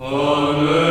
Amen.